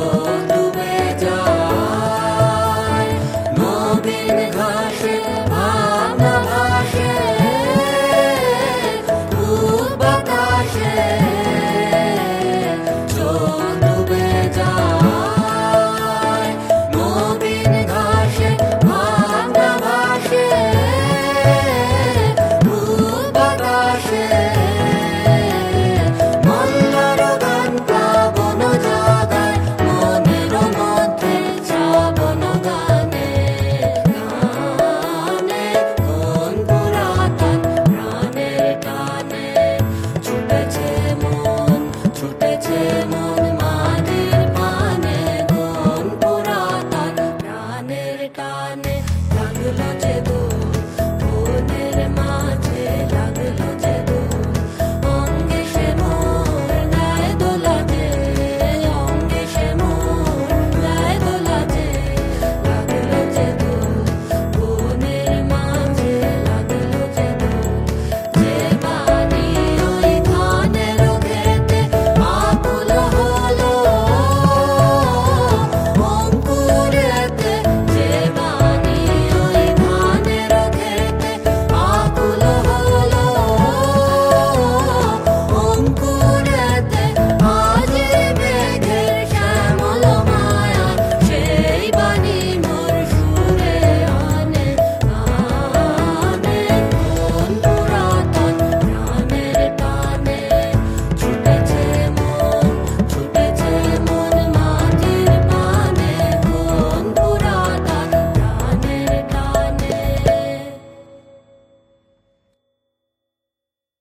Oh.